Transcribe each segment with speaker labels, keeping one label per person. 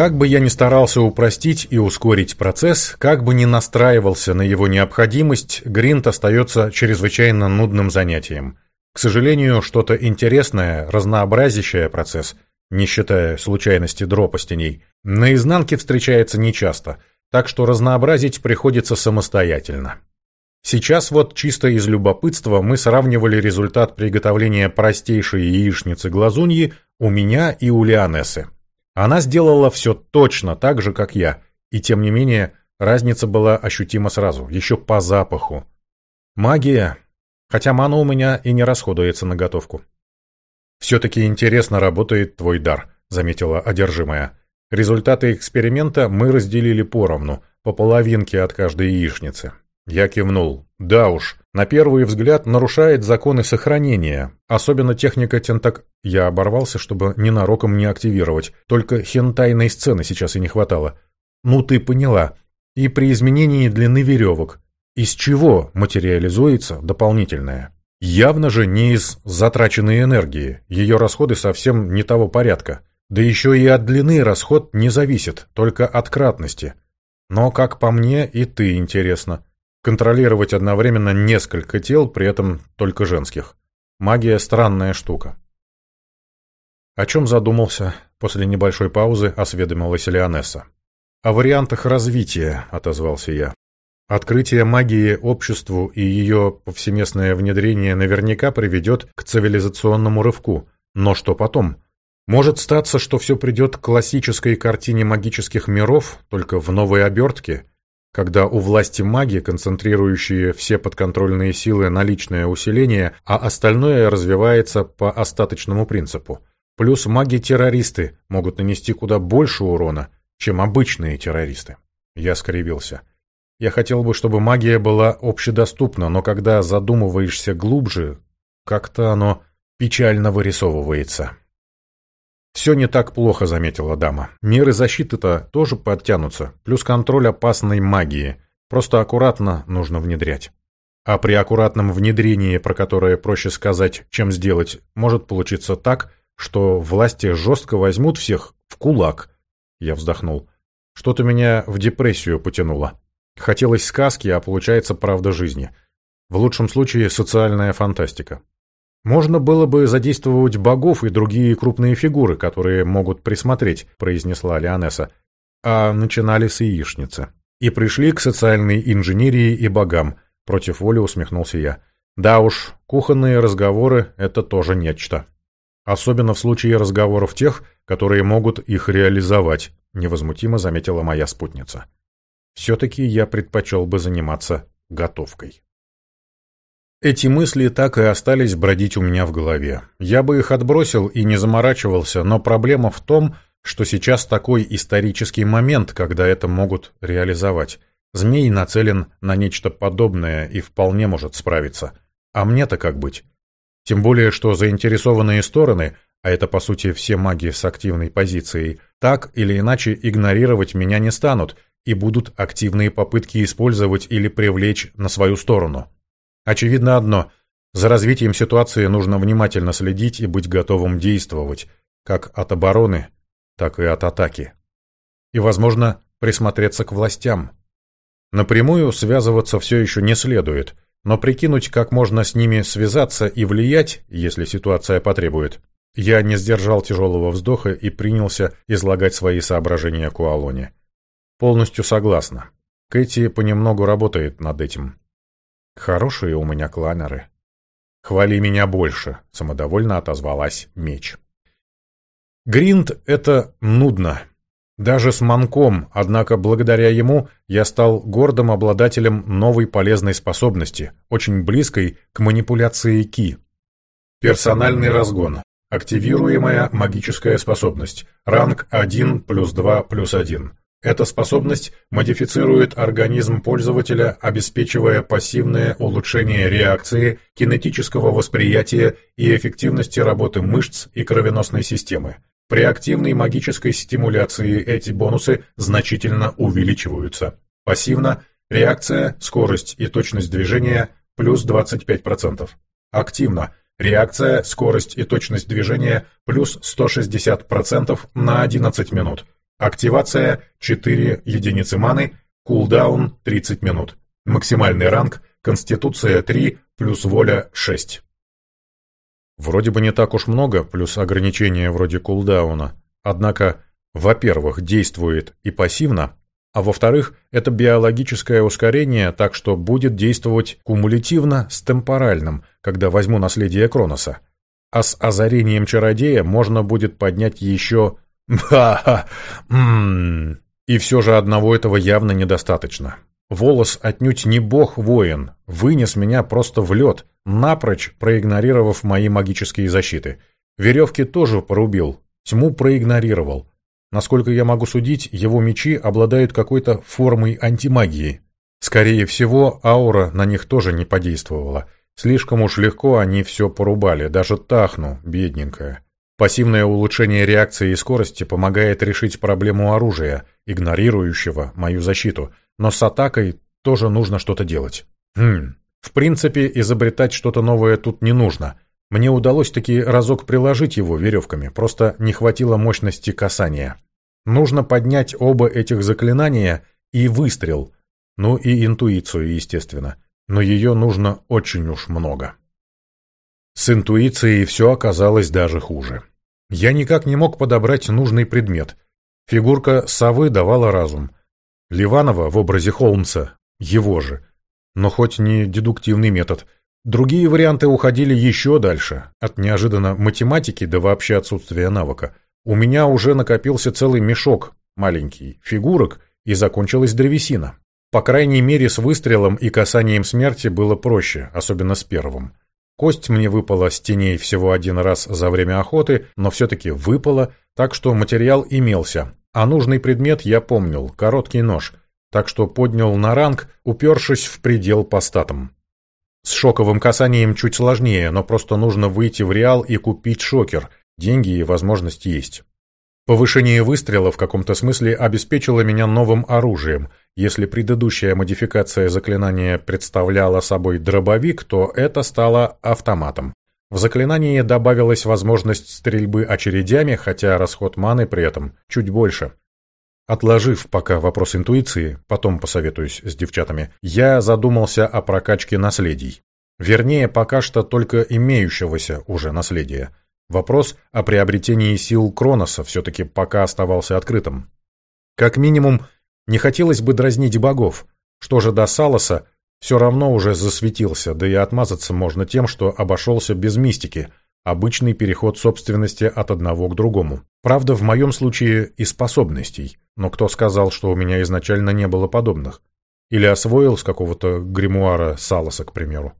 Speaker 1: Как бы я ни старался упростить и ускорить процесс, как бы ни настраивался на его необходимость, гринт остается чрезвычайно нудным занятием. К сожалению, что-то интересное, разнообразящее процесс, не считая случайности дропа с теней, на изнанке встречается нечасто, так что разнообразить приходится самостоятельно. Сейчас вот чисто из любопытства мы сравнивали результат приготовления простейшей яичницы-глазуньи у меня и у Лионессы. Она сделала все точно так же, как я, и тем не менее разница была ощутима сразу, еще по запаху. Магия, хотя мана у меня и не расходуется на готовку. «Все-таки интересно работает твой дар», — заметила одержимая. Результаты эксперимента мы разделили поровну, по половинке от каждой яичницы. Я кивнул. Да уж, на первый взгляд нарушает законы сохранения, особенно техника тентак... Я оборвался, чтобы ненароком не активировать, только хентайной сцены сейчас и не хватало. Ну ты поняла. И при изменении длины веревок. Из чего материализуется дополнительное? Явно же не из затраченной энергии, ее расходы совсем не того порядка. Да еще и от длины расход не зависит, только от кратности. Но, как по мне, и ты интересно. Контролировать одновременно несколько тел, при этом только женских. Магия – странная штука. О чем задумался? После небольшой паузы осведомилась Леонесса. «О вариантах развития», — отозвался я. «Открытие магии обществу и ее повсеместное внедрение наверняка приведет к цивилизационному рывку. Но что потом? Может статься, что все придет к классической картине магических миров, только в новой обертке, когда у власти маги, концентрирующие все подконтрольные силы на личное усиление, а остальное развивается по остаточному принципу. Плюс маги-террористы могут нанести куда больше урона, чем обычные террористы. Я скривился. Я хотел бы, чтобы магия была общедоступна, но когда задумываешься глубже, как-то оно печально вырисовывается. «Все не так плохо», — заметила дама. «Меры защиты-то тоже подтянутся, плюс контроль опасной магии. Просто аккуратно нужно внедрять». А при аккуратном внедрении, про которое проще сказать, чем сделать, может получиться так, что власти жестко возьмут всех в кулак. Я вздохнул. Что-то меня в депрессию потянуло. Хотелось сказки, а получается правда жизни. В лучшем случае социальная фантастика. «Можно было бы задействовать богов и другие крупные фигуры, которые могут присмотреть», — произнесла Леонесса. А начинали с яичницы. И пришли к социальной инженерии и богам. Против воли усмехнулся я. Да уж, кухонные разговоры — это тоже нечто. Особенно в случае разговоров тех, которые могут их реализовать, невозмутимо заметила моя спутница. Все-таки я предпочел бы заниматься готовкой. Эти мысли так и остались бродить у меня в голове. Я бы их отбросил и не заморачивался, но проблема в том, что сейчас такой исторический момент, когда это могут реализовать. Змей нацелен на нечто подобное и вполне может справиться. А мне-то как быть? Тем более, что заинтересованные стороны, а это по сути все маги с активной позицией, так или иначе игнорировать меня не станут и будут активные попытки использовать или привлечь на свою сторону. Очевидно одно – за развитием ситуации нужно внимательно следить и быть готовым действовать, как от обороны, так и от атаки. И, возможно, присмотреться к властям. Напрямую связываться все еще не следует, но прикинуть, как можно с ними связаться и влиять, если ситуация потребует. Я не сдержал тяжелого вздоха и принялся излагать свои соображения Куалоне. Полностью согласна. Кэти понемногу работает над этим. Хорошие у меня кланеры. Хвали меня больше, самодовольно отозвалась меч. Гринд — это нудно. Даже с манком, однако благодаря ему я стал гордым обладателем новой полезной способности, очень близкой к манипуляции Ки. Персональный разгон. Активируемая магическая способность. Ранг 1 плюс 2 плюс 1. Эта способность модифицирует организм пользователя, обеспечивая пассивное улучшение реакции, кинетического восприятия и эффективности работы мышц и кровеносной системы. При активной магической стимуляции эти бонусы значительно увеличиваются. Пассивно – реакция, скорость и точность движения плюс 25%. Активно – реакция, скорость и точность движения плюс 160% на 11 минут – Активация 4 единицы маны, кулдаун 30 минут. Максимальный ранг Конституция 3 плюс воля 6. Вроде бы не так уж много, плюс ограничения вроде кулдауна. Однако, во-первых, действует и пассивно, а во-вторых, это биологическое ускорение, так что будет действовать кумулятивно с темпоральным, когда возьму наследие Кроноса. А с озарением чародея можно будет поднять еще... Ха-ха! И все же одного этого явно недостаточно. Волос отнюдь не бог-воин, вынес меня просто в лед, напрочь проигнорировав мои магические защиты. Веревки тоже порубил, тьму проигнорировал. Насколько я могу судить, его мечи обладают какой-то формой антимагии. Скорее всего, аура на них тоже не подействовала. Слишком уж легко они все порубали, даже Тахну, бедненькая. Пассивное улучшение реакции и скорости помогает решить проблему оружия, игнорирующего мою защиту, но с атакой тоже нужно что-то делать. Хм, в принципе, изобретать что-то новое тут не нужно. Мне удалось таки разок приложить его веревками, просто не хватило мощности касания. Нужно поднять оба этих заклинания и выстрел. Ну и интуицию, естественно. Но ее нужно очень уж много. С интуицией все оказалось даже хуже. Я никак не мог подобрать нужный предмет. Фигурка совы давала разум. Ливанова в образе Холмса — его же. Но хоть не дедуктивный метод — Другие варианты уходили еще дальше, от неожиданно математики до вообще отсутствия навыка. У меня уже накопился целый мешок, маленький, фигурок, и закончилась древесина. По крайней мере, с выстрелом и касанием смерти было проще, особенно с первым. Кость мне выпала с теней всего один раз за время охоты, но все-таки выпала, так что материал имелся. А нужный предмет я помнил, короткий нож, так что поднял на ранг, упершись в предел по статам. С шоковым касанием чуть сложнее, но просто нужно выйти в реал и купить шокер. Деньги и возможность есть. Повышение выстрела в каком-то смысле обеспечило меня новым оружием. Если предыдущая модификация заклинания представляла собой дробовик, то это стало автоматом. В заклинании добавилась возможность стрельбы очередями, хотя расход маны при этом чуть больше. Отложив пока вопрос интуиции, потом посоветуюсь с девчатами, я задумался о прокачке наследий. Вернее, пока что только имеющегося уже наследия. Вопрос о приобретении сил Кроноса все-таки пока оставался открытым. Как минимум, не хотелось бы дразнить богов. Что же до Салоса, все равно уже засветился, да и отмазаться можно тем, что обошелся без мистики, обычный переход собственности от одного к другому. Правда, в моем случае и способностей. Но кто сказал, что у меня изначально не было подобных? Или освоил с какого-то гримуара Салоса, к примеру?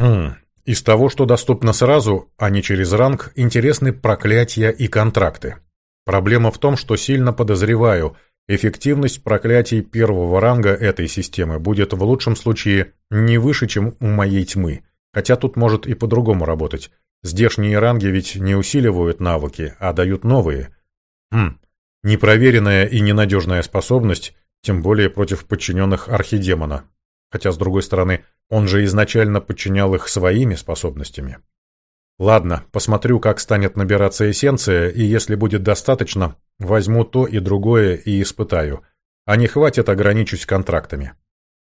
Speaker 1: Хм, из того, что доступно сразу, а не через ранг, интересны проклятия и контракты. Проблема в том, что сильно подозреваю, эффективность проклятий первого ранга этой системы будет в лучшем случае не выше, чем у моей тьмы. Хотя тут может и по-другому работать. Здешние ранги ведь не усиливают навыки, а дают новые. Хм, Непроверенная и ненадежная способность, тем более против подчиненных архидемона. Хотя, с другой стороны, он же изначально подчинял их своими способностями. Ладно, посмотрю, как станет набираться эссенция, и если будет достаточно, возьму то и другое и испытаю. А не хватит, ограничусь контрактами.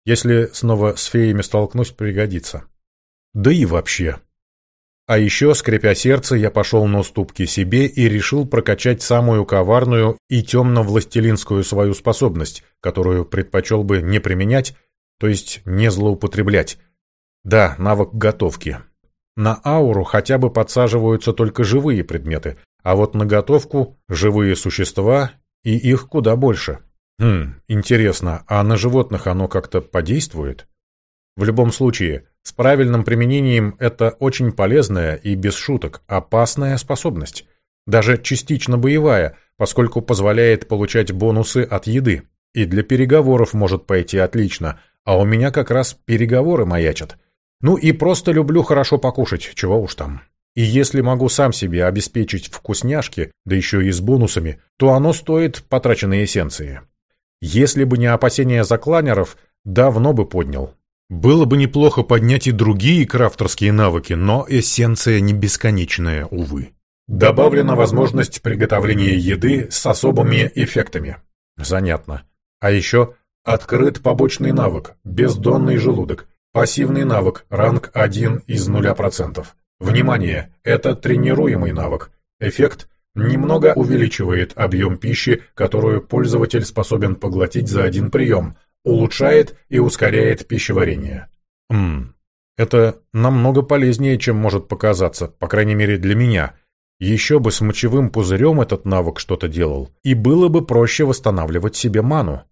Speaker 1: Если снова с феями столкнусь, пригодится. Да и вообще, а еще, скрипя сердце, я пошел на уступки себе и решил прокачать самую коварную и темно-властелинскую свою способность, которую предпочел бы не применять, то есть не злоупотреблять. Да, навык готовки. На ауру хотя бы подсаживаются только живые предметы, а вот на готовку – живые существа, и их куда больше. Хм, интересно, а на животных оно как-то подействует? В любом случае, с правильным применением это очень полезная и, без шуток, опасная способность. Даже частично боевая, поскольку позволяет получать бонусы от еды. И для переговоров может пойти отлично, а у меня как раз переговоры маячат. Ну и просто люблю хорошо покушать, чего уж там. И если могу сам себе обеспечить вкусняшки, да еще и с бонусами, то оно стоит потраченной эссенции. Если бы не опасения закланеров, давно бы поднял. Было бы неплохо поднять и другие крафтерские навыки, но эссенция не бесконечная, увы. Добавлена возможность приготовления еды с особыми эффектами. Занятно. А еще открыт побочный навык «Бездонный желудок». Пассивный навык, ранг 1 из 0%. Внимание, это тренируемый навык. Эффект немного увеличивает объем пищи, которую пользователь способен поглотить за один прием, улучшает и ускоряет пищеварение. Ммм, это намного полезнее, чем может показаться, по крайней мере для меня. Еще бы с мочевым пузырем этот навык что-то делал, и было бы проще восстанавливать себе ману.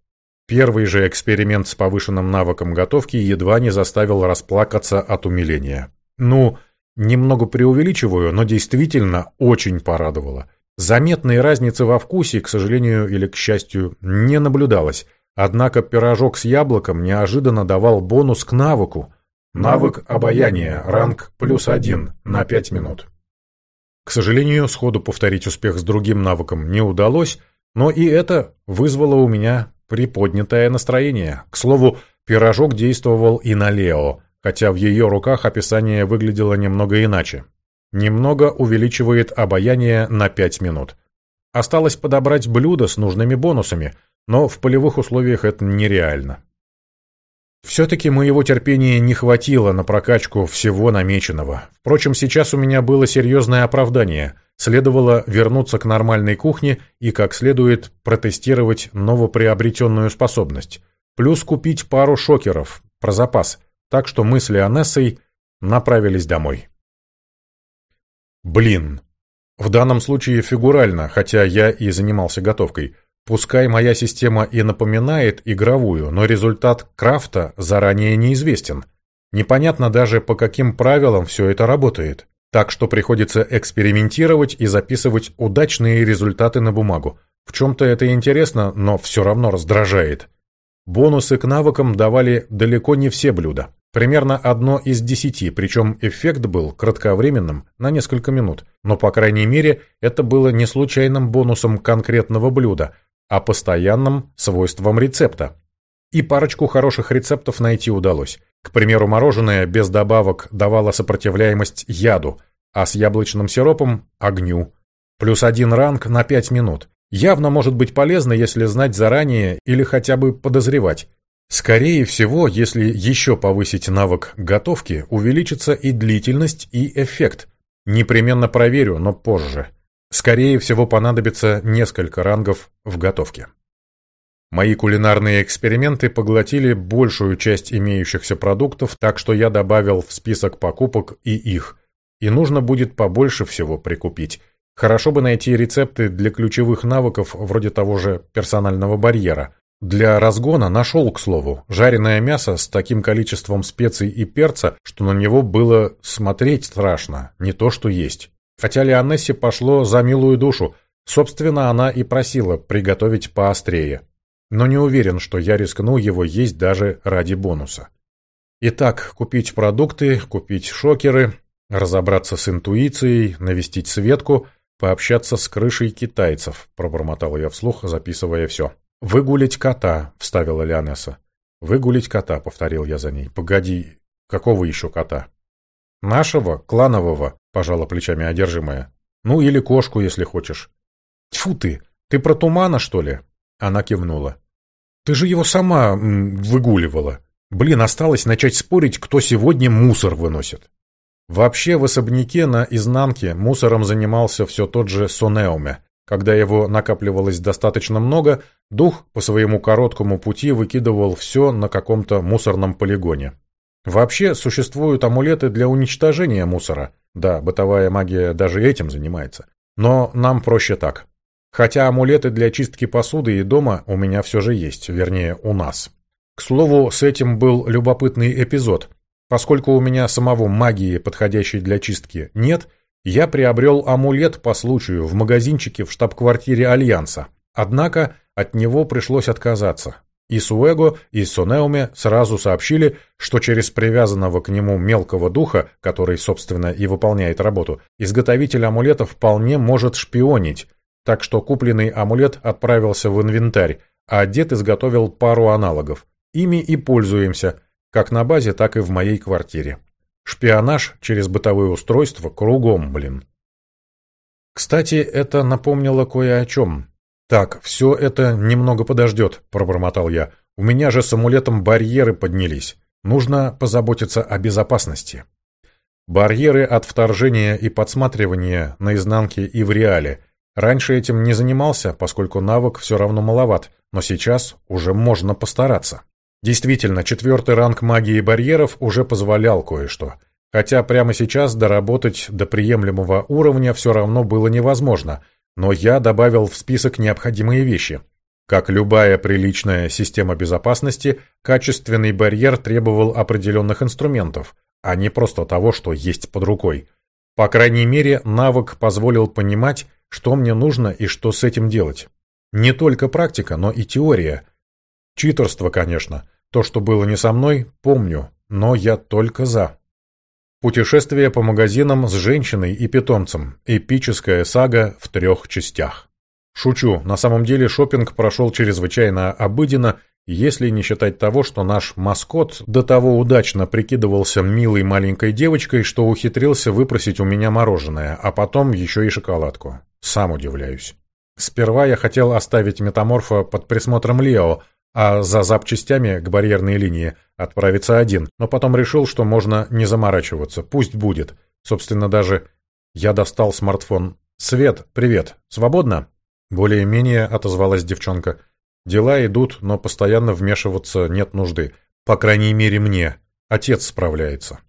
Speaker 1: Первый же эксперимент с повышенным навыком готовки едва не заставил расплакаться от умиления. Ну, немного преувеличиваю, но действительно очень порадовало. Заметной разницы во вкусе, к сожалению или к счастью, не наблюдалось. Однако пирожок с яблоком неожиданно давал бонус к навыку. Навык обаяния, ранг плюс один на пять минут. К сожалению, сходу повторить успех с другим навыком не удалось, но и это вызвало у меня приподнятое настроение. К слову, пирожок действовал и на Лео, хотя в ее руках описание выглядело немного иначе. Немного увеличивает обаяние на 5 минут. Осталось подобрать блюдо с нужными бонусами, но в полевых условиях это нереально. Все-таки моего терпения не хватило на прокачку всего намеченного. Впрочем, сейчас у меня было серьезное оправдание. Следовало вернуться к нормальной кухне и как следует протестировать новоприобретенную способность. Плюс купить пару шокеров, про запас. Так что мы с Леонессой направились домой. Блин. В данном случае фигурально, хотя я и занимался готовкой – Пускай моя система и напоминает игровую, но результат крафта заранее неизвестен. Непонятно даже, по каким правилам все это работает. Так что приходится экспериментировать и записывать удачные результаты на бумагу. В чем-то это интересно, но все равно раздражает. Бонусы к навыкам давали далеко не все блюда. Примерно одно из десяти, причем эффект был кратковременным, на несколько минут. Но, по крайней мере, это было не случайным бонусом конкретного блюда, а постоянным свойством рецепта. И парочку хороших рецептов найти удалось. К примеру, мороженое без добавок давало сопротивляемость яду, а с яблочным сиропом – огню. Плюс один ранг на 5 минут. Явно может быть полезно, если знать заранее или хотя бы подозревать. Скорее всего, если еще повысить навык готовки, увеличится и длительность, и эффект. Непременно проверю, но позже. Скорее всего, понадобится несколько рангов в готовке. Мои кулинарные эксперименты поглотили большую часть имеющихся продуктов, так что я добавил в список покупок и их. И нужно будет побольше всего прикупить. Хорошо бы найти рецепты для ключевых навыков, вроде того же персонального барьера. Для разгона нашел, к слову, жареное мясо с таким количеством специй и перца, что на него было смотреть страшно, не то что есть. Хотя Леонессе пошло за милую душу, собственно, она и просила приготовить поострее. Но не уверен, что я рискну его есть даже ради бонуса. Итак, купить продукты, купить шокеры, разобраться с интуицией, навестить Светку, пообщаться с крышей китайцев, пробормотал я вслух, записывая все. «Выгулить кота», — вставила Леонесса. «Выгулить кота», — повторил я за ней. «Погоди, какого еще кота?» «Нашего, кланового», — пожала плечами одержимая. «Ну, или кошку, если хочешь». «Тьфу ты! Ты про тумана, что ли?» Она кивнула. «Ты же его сама выгуливала. Блин, осталось начать спорить, кто сегодня мусор выносит». Вообще, в особняке на изнанке мусором занимался все тот же Сонеуме. Когда его накапливалось достаточно много, дух по своему короткому пути выкидывал все на каком-то мусорном полигоне. Вообще существуют амулеты для уничтожения мусора. Да, бытовая магия даже этим занимается. Но нам проще так. Хотя амулеты для чистки посуды и дома у меня все же есть, вернее, у нас. К слову, с этим был любопытный эпизод. Поскольку у меня самого магии, подходящей для чистки, нет, я приобрел амулет по случаю в магазинчике в штаб-квартире Альянса. Однако от него пришлось отказаться. И Суэго, и Сонеуме сразу сообщили, что через привязанного к нему мелкого духа, который, собственно, и выполняет работу, изготовитель амулета вполне может шпионить, так что купленный амулет отправился в инвентарь, а дед изготовил пару аналогов. Ими и пользуемся, как на базе, так и в моей квартире. Шпионаж через бытовое устройство кругом, блин. Кстати, это напомнило кое о чем. «Так, все это немного подождет», — пробормотал я. «У меня же с амулетом барьеры поднялись. Нужно позаботиться о безопасности». Барьеры от вторжения и подсматривания на изнанке и в реале. Раньше этим не занимался, поскольку навык все равно маловат, но сейчас уже можно постараться. Действительно, четвертый ранг магии барьеров уже позволял кое-что. Хотя прямо сейчас доработать до приемлемого уровня все равно было невозможно, но я добавил в список необходимые вещи. Как любая приличная система безопасности, качественный барьер требовал определенных инструментов – а не просто того, что есть под рукой. По крайней мере, навык позволил понимать, что мне нужно и что с этим делать. Не только практика, но и теория. Читерство, конечно. То, что было не со мной, помню, но я только за. Путешествие по магазинам с женщиной и питомцем. Эпическая сага в трех частях. Шучу, на самом деле шопинг прошел чрезвычайно обыденно если не считать того, что наш маскот до того удачно прикидывался милой маленькой девочкой, что ухитрился выпросить у меня мороженое, а потом еще и шоколадку. Сам удивляюсь. Сперва я хотел оставить метаморфа под присмотром Лео, а за запчастями к барьерной линии отправиться один, но потом решил, что можно не заморачиваться, пусть будет. Собственно, даже я достал смартфон. «Свет, привет. Свободно?» Более-менее отозвалась девчонка. Дела идут, но постоянно вмешиваться нет нужды. По крайней мере, мне. Отец справляется.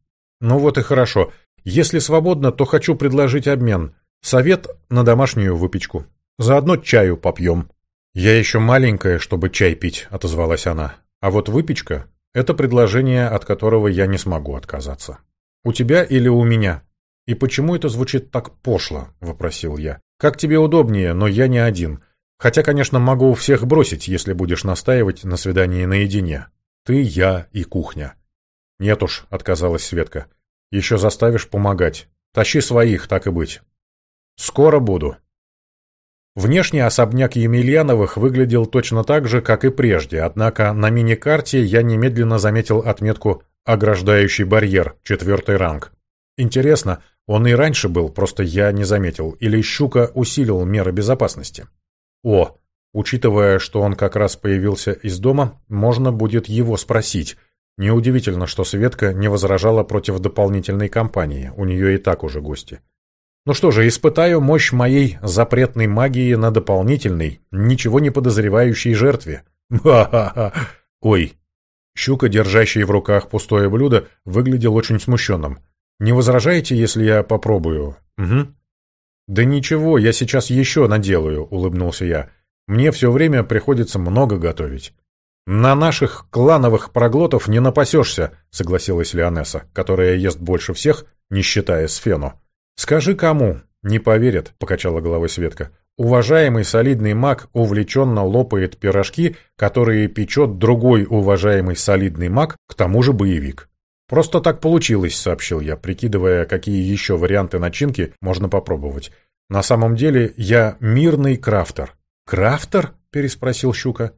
Speaker 1: Ну вот и хорошо. Если свободно, то хочу предложить обмен. Совет на домашнюю выпечку. Заодно чаю попьем. Я еще маленькая, чтобы чай пить, отозвалась она. А вот выпечка — это предложение, от которого я не смогу отказаться. У тебя или у меня? И почему это звучит так пошло? — вопросил я. Как тебе удобнее, но я не один. Хотя, конечно, могу всех бросить, если будешь настаивать на свидании наедине. Ты, я и кухня. Нет уж, отказалась Светка. Еще заставишь помогать. Тащи своих, так и быть. Скоро буду. Внешний особняк Емельяновых выглядел точно так же, как и прежде, однако на мини-карте я немедленно заметил отметку «Ограждающий барьер, четвертый ранг». Интересно, он и раньше был, просто я не заметил, или Щука усилил меры безопасности? О, учитывая, что он как раз появился из дома, можно будет его спросить. Неудивительно, что Светка не возражала против дополнительной кампании, у нее и так уже гости. Ну что же, испытаю мощь моей запретной магии на дополнительной, ничего не подозревающей жертве. Ха-ха-ха. Ой. Щука, держащий в руках пустое блюдо, выглядел очень смущенным. Не возражаете, если я попробую? Угу. «Да ничего, я сейчас еще наделаю», — улыбнулся я. «Мне все время приходится много готовить». «На наших клановых проглотов не напасешься», — согласилась Леонесса, которая ест больше всех, не считая Сфену. «Скажи кому?» «Не поверят», — покачала головой Светка. «Уважаемый солидный маг увлеченно лопает пирожки, которые печет другой уважаемый солидный маг, к тому же боевик». «Просто так получилось», — сообщил я, прикидывая, какие еще варианты начинки можно попробовать. «На самом деле я мирный крафтер». «Крафтер?» — переспросил Щука.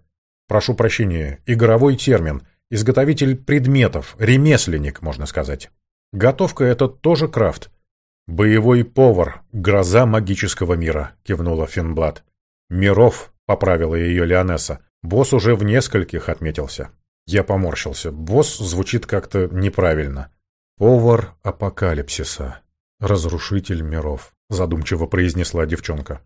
Speaker 1: «Прошу прощения, игровой термин. Изготовитель предметов, ремесленник, можно сказать. Готовка — это тоже крафт». «Боевой повар, гроза магического мира», — кивнула Финблад. «Миров», — поправила ее Леонесса. «Босс уже в нескольких отметился». Я поморщился. Босс звучит как-то неправильно. «Повар апокалипсиса. Разрушитель миров», — задумчиво произнесла девчонка.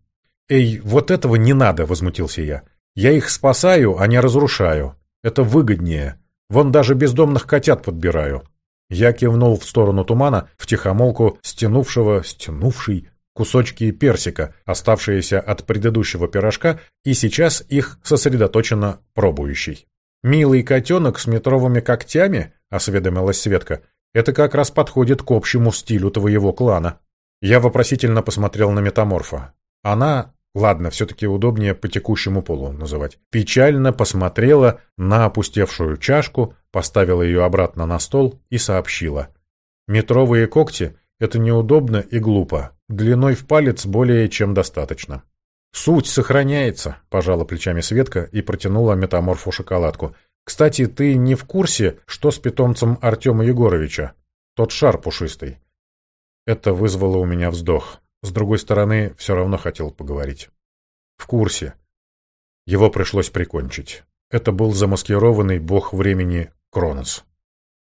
Speaker 1: «Эй, вот этого не надо!» — возмутился я. «Я их спасаю, а не разрушаю. Это выгоднее. Вон даже бездомных котят подбираю». Я кивнул в сторону тумана, втихомолку стянувшего, стянувший кусочки персика, оставшиеся от предыдущего пирожка, и сейчас их сосредоточенно пробующий. «Милый котенок с метровыми когтями?» — осведомилась Светка. «Это как раз подходит к общему стилю твоего клана». Я вопросительно посмотрел на метаморфа. Она, ладно, все-таки удобнее по текущему полу называть, печально посмотрела на опустевшую чашку, поставила ее обратно на стол и сообщила. «Метровые когти — это неудобно и глупо. Длиной в палец более чем достаточно». «Суть сохраняется», — пожала плечами Светка и протянула метаморфу шоколадку. «Кстати, ты не в курсе, что с питомцем Артема Егоровича? Тот шар пушистый». Это вызвало у меня вздох. С другой стороны, все равно хотел поговорить. В курсе. Его пришлось прикончить. Это был замаскированный бог времени Кронос.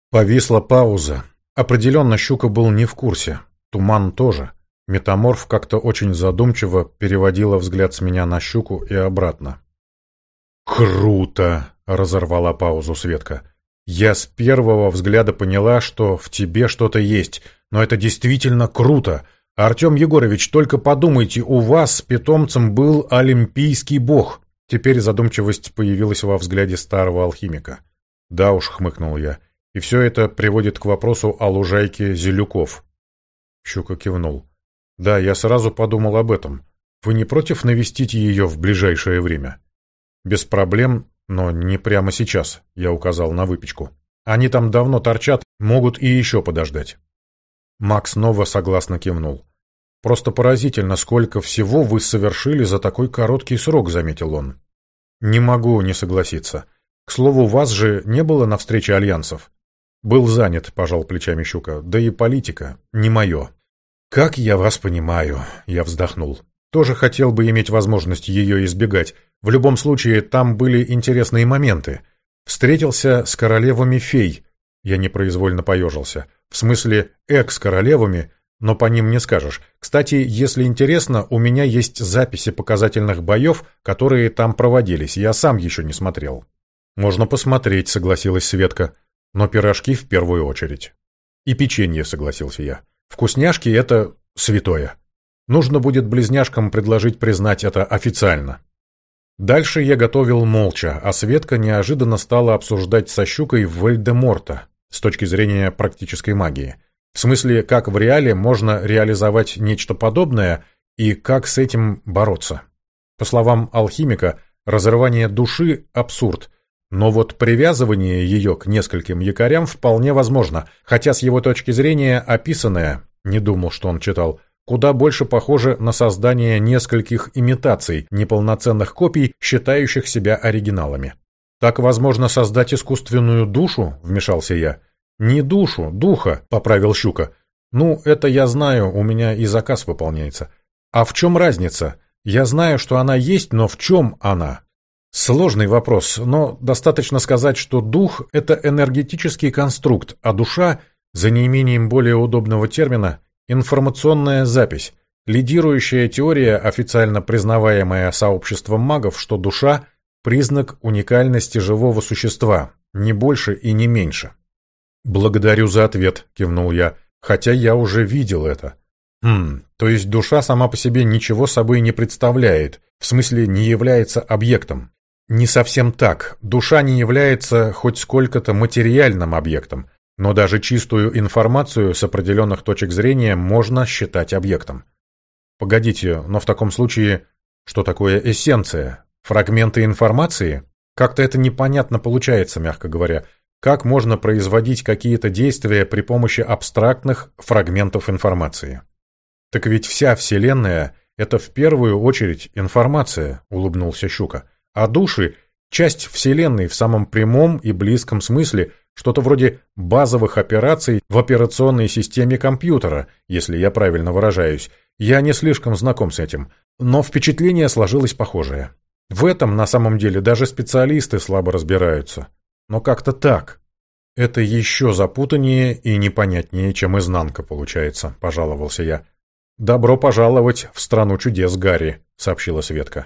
Speaker 1: Повисла пауза. Определенно Щука был не в курсе. Туман тоже. Метаморф как-то очень задумчиво переводила взгляд с меня на Щуку и обратно. «Круто!» — разорвала паузу Светка. «Я с первого взгляда поняла, что в тебе что-то есть, но это действительно круто. Артем Егорович, только подумайте, у вас с питомцем был олимпийский бог». Теперь задумчивость появилась во взгляде старого алхимика. «Да уж», — хмыкнул я, — «и все это приводит к вопросу о лужайке Зелюков». Щука кивнул. «Да, я сразу подумал об этом. Вы не против навестить ее в ближайшее время?» «Без проблем, но не прямо сейчас», — я указал на выпечку. «Они там давно торчат, могут и еще подождать». Макс снова согласно кивнул. «Просто поразительно, сколько всего вы совершили за такой короткий срок», — заметил он. «Не могу не согласиться. К слову, вас же не было на встрече альянсов?» «Был занят», — пожал плечами Щука. «Да и политика. Не мое». «Как я вас понимаю», — я вздохнул. «Тоже хотел бы иметь возможность ее избегать. В любом случае, там были интересные моменты. Встретился с королевами фей. Я непроизвольно поежился. В смысле, экс-королевами, но по ним не скажешь. Кстати, если интересно, у меня есть записи показательных боев, которые там проводились. Я сам еще не смотрел». «Можно посмотреть», — согласилась Светка. «Но пирожки в первую очередь». «И печенье», — согласился я. Вкусняшки — это святое. Нужно будет близняшкам предложить признать это официально. Дальше я готовил молча, а Светка неожиданно стала обсуждать со щукой Вальдеморта с точки зрения практической магии. В смысле, как в реале можно реализовать нечто подобное и как с этим бороться. По словам алхимика, разрывание души – абсурд, но вот привязывание ее к нескольким якорям вполне возможно, хотя с его точки зрения описанное, не думал, что он читал, куда больше похоже на создание нескольких имитаций, неполноценных копий, считающих себя оригиналами. «Так возможно создать искусственную душу?» – вмешался я. «Не душу, духа», – поправил Щука. «Ну, это я знаю, у меня и заказ выполняется. А в чем разница? Я знаю, что она есть, но в чем она?» Сложный вопрос, но достаточно сказать, что дух – это энергетический конструкт, а душа, за неимением более удобного термина, информационная запись, лидирующая теория, официально признаваемая сообществом магов, что душа – признак уникальности живого существа, не больше и не меньше. «Благодарю за ответ», – кивнул я, – «хотя я уже видел это». «Хм, то есть душа сама по себе ничего собой не представляет, в смысле не является объектом?» Не совсем так. Душа не является хоть сколько-то материальным объектом, но даже чистую информацию с определенных точек зрения можно считать объектом. Погодите, но в таком случае, что такое эссенция? Фрагменты информации? Как-то это непонятно получается, мягко говоря. Как можно производить какие-то действия при помощи абстрактных фрагментов информации? Так ведь вся Вселенная — это в первую очередь информация, улыбнулся Щука. А души – часть Вселенной в самом прямом и близком смысле, что-то вроде базовых операций в операционной системе компьютера, если я правильно выражаюсь. Я не слишком знаком с этим, но впечатление сложилось похожее. В этом, на самом деле, даже специалисты слабо разбираются. Но как-то так. Это еще запутаннее и непонятнее, чем изнанка получается, пожаловался я. «Добро пожаловать в страну чудес, Гарри», — сообщила Светка.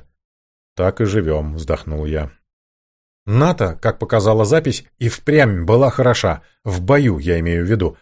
Speaker 1: «Так и живем», — вздохнул я. НАТО, как показала запись, и впрямь была хороша. В бою, я имею в виду.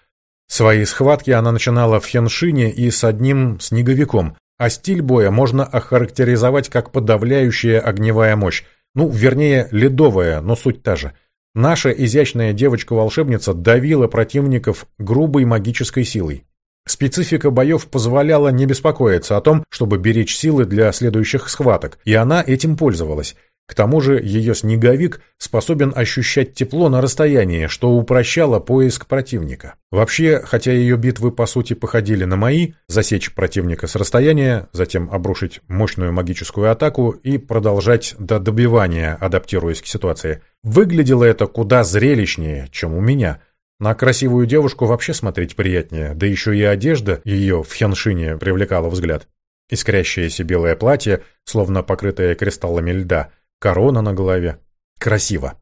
Speaker 1: Свои схватки она начинала в Хеншине и с одним снеговиком, а стиль боя можно охарактеризовать как подавляющая огневая мощь. Ну, вернее, ледовая, но суть та же. Наша изящная девочка-волшебница давила противников грубой магической силой. Специфика боев позволяла не беспокоиться о том, чтобы беречь силы для следующих схваток, и она этим пользовалась. К тому же ее снеговик способен ощущать тепло на расстоянии, что упрощало поиск противника. Вообще, хотя ее битвы по сути походили на мои, засечь противника с расстояния, затем обрушить мощную магическую атаку и продолжать до добивания, адаптируясь к ситуации, выглядело это куда зрелищнее, чем у меня – На красивую девушку вообще смотреть приятнее, да еще и одежда ее в хеншине привлекала взгляд. Искрящееся белое платье, словно покрытое кристаллами льда, корона на голове. Красиво.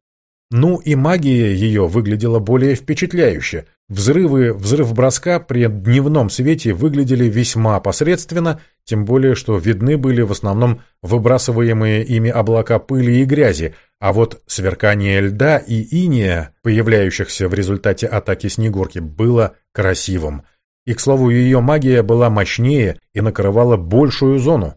Speaker 1: Ну и магия ее выглядела более впечатляюще. Взрывы взрыв броска при дневном свете выглядели весьма посредственно, тем более что видны были в основном выбрасываемые ими облака пыли и грязи, а вот сверкание льда и иния, появляющихся в результате атаки Снегурки, было красивым. И, к слову, ее магия была мощнее и накрывала большую зону.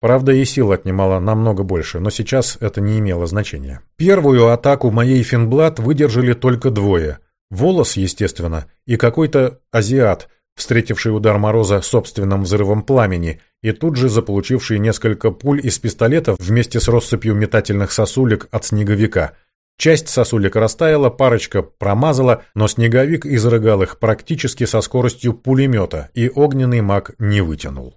Speaker 1: Правда, и сил отнимала намного больше, но сейчас это не имело значения. Первую атаку моей Финблад выдержали только двое. Волос, естественно, и какой-то азиат, встретивший удар Мороза собственным взрывом пламени и тут же заполучивший несколько пуль из пистолета вместе с россыпью метательных сосулек от снеговика. Часть сосулек растаяла, парочка промазала, но снеговик изрыгал их практически со скоростью пулемета, и огненный маг не вытянул.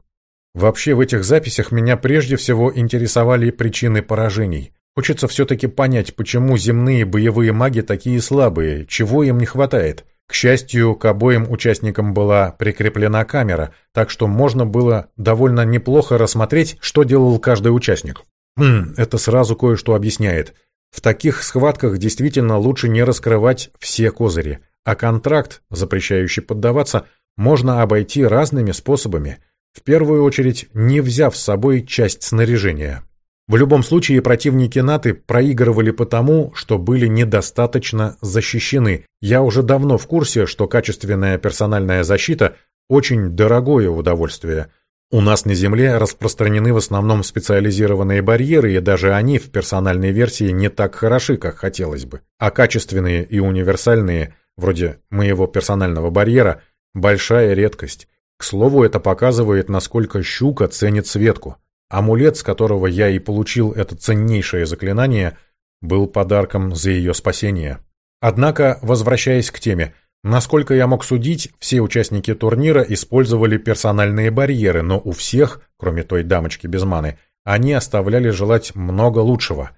Speaker 1: Вообще в этих записях меня прежде всего интересовали причины поражений. Хочется все-таки понять, почему земные боевые маги такие слабые, чего им не хватает. К счастью, к обоим участникам была прикреплена камера, так что можно было довольно неплохо рассмотреть, что делал каждый участник. Хм, это сразу кое-что объясняет. В таких схватках действительно лучше не раскрывать все козыри, а контракт, запрещающий поддаваться, можно обойти разными способами – в первую очередь не взяв с собой часть снаряжения. В любом случае противники НАТО проигрывали потому, что были недостаточно защищены. Я уже давно в курсе, что качественная персональная защита – очень дорогое удовольствие. У нас на Земле распространены в основном специализированные барьеры, и даже они в персональной версии не так хороши, как хотелось бы. А качественные и универсальные, вроде моего персонального барьера, большая редкость. К слову, это показывает, насколько щука ценит Светку. Амулет, с которого я и получил это ценнейшее заклинание, был подарком за ее спасение. Однако, возвращаясь к теме, насколько я мог судить, все участники турнира использовали персональные барьеры, но у всех, кроме той дамочки без маны, они оставляли желать много лучшего.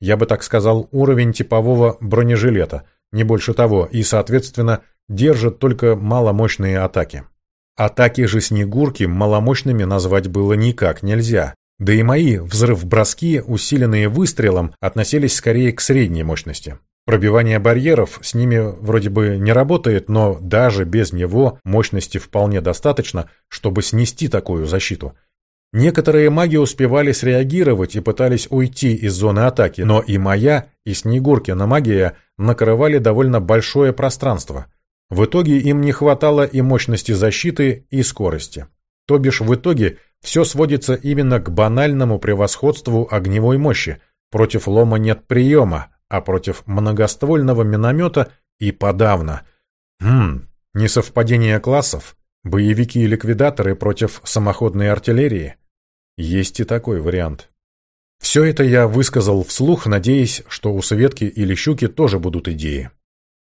Speaker 1: Я бы так сказал, уровень типового бронежилета, не больше того, и, соответственно, держит только маломощные атаки. Атаки же Снегурки маломощными назвать было никак нельзя. Да и мои взрыв-броски, усиленные выстрелом, относились скорее к средней мощности. Пробивание барьеров с ними вроде бы не работает, но даже без него мощности вполне достаточно, чтобы снести такую защиту. Некоторые маги успевали среагировать и пытались уйти из зоны атаки, но и моя, и Снегуркина магия накрывали довольно большое пространство – в итоге им не хватало и мощности защиты, и скорости. То бишь в итоге все сводится именно к банальному превосходству огневой мощи. Против лома нет приема, а против многоствольного миномета и подавно. Хм, несовпадение классов? Боевики и ликвидаторы против самоходной артиллерии? Есть и такой вариант. Все это я высказал вслух, надеясь, что у Светки или Щуки тоже будут идеи.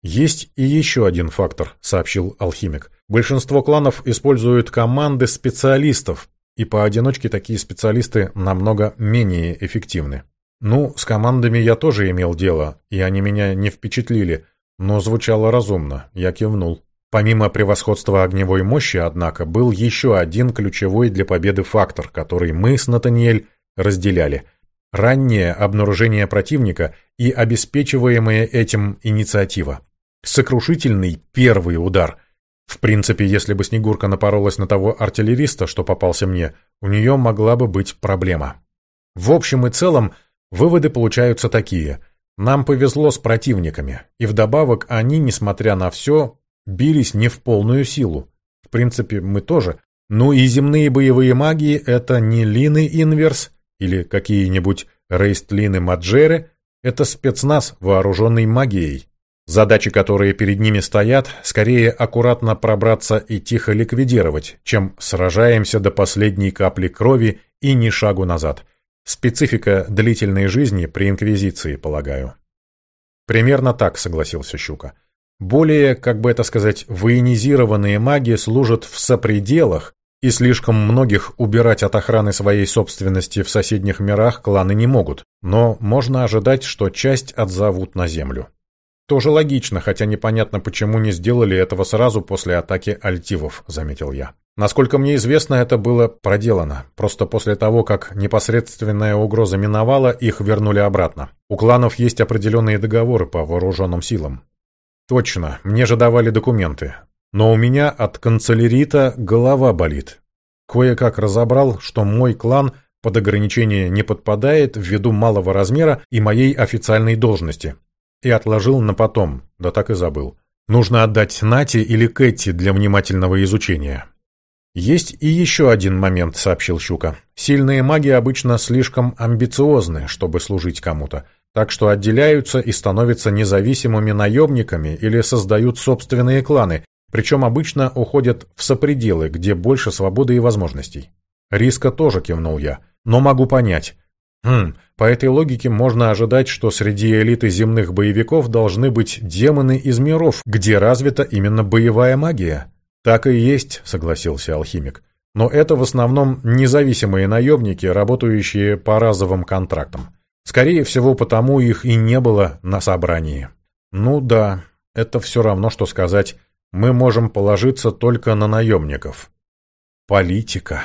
Speaker 1: «Есть и еще один фактор», — сообщил алхимик. «Большинство кланов используют команды специалистов, и поодиночке такие специалисты намного менее эффективны. Ну, с командами я тоже имел дело, и они меня не впечатлили, но звучало разумно, я кивнул. Помимо превосходства огневой мощи, однако, был еще один ключевой для победы фактор, который мы с Натаниэль разделяли. Раннее обнаружение противника и обеспечиваемая этим инициатива. Сокрушительный первый удар. В принципе, если бы Снегурка напоролась на того артиллериста, что попался мне, у нее могла бы быть проблема. В общем и целом, выводы получаются такие. Нам повезло с противниками, и вдобавок они, несмотря на все, бились не в полную силу. В принципе, мы тоже. Ну и земные боевые магии — это не Лины Инверс или какие-нибудь Рейстлины Маджеры, это спецназ, вооруженный магией. Задачи, которые перед ними стоят, скорее аккуратно пробраться и тихо ликвидировать, чем сражаемся до последней капли крови и ни шагу назад. Специфика длительной жизни при Инквизиции, полагаю. Примерно так, согласился Щука. Более, как бы это сказать, военизированные маги служат в сопределах, и слишком многих убирать от охраны своей собственности в соседних мирах кланы не могут, но можно ожидать, что часть отзовут на землю. Тоже логично, хотя непонятно, почему не сделали этого сразу после атаки альтивов, заметил я. Насколько мне известно, это было проделано. Просто после того, как непосредственная угроза миновала, их вернули обратно. У кланов есть определенные договоры по вооруженным силам. Точно, мне же давали документы. Но у меня от канцелярита голова болит. Кое-как разобрал, что мой клан под ограничение не подпадает ввиду малого размера и моей официальной должности. И отложил на потом, да так и забыл. Нужно отдать Нате или Кэти для внимательного изучения. «Есть и еще один момент», — сообщил Щука. «Сильные маги обычно слишком амбициозны, чтобы служить кому-то, так что отделяются и становятся независимыми наемниками или создают собственные кланы, причем обычно уходят в сопределы, где больше свободы и возможностей». «Риска тоже», — кивнул я, — «но могу понять». Хм, по этой логике можно ожидать, что среди элиты земных боевиков должны быть демоны из миров, где развита именно боевая магия. «Так и есть», — согласился алхимик. «Но это в основном независимые наемники, работающие по разовым контрактам. Скорее всего, потому их и не было на собрании». «Ну да, это все равно, что сказать, мы можем положиться только на наемников». «Политика»,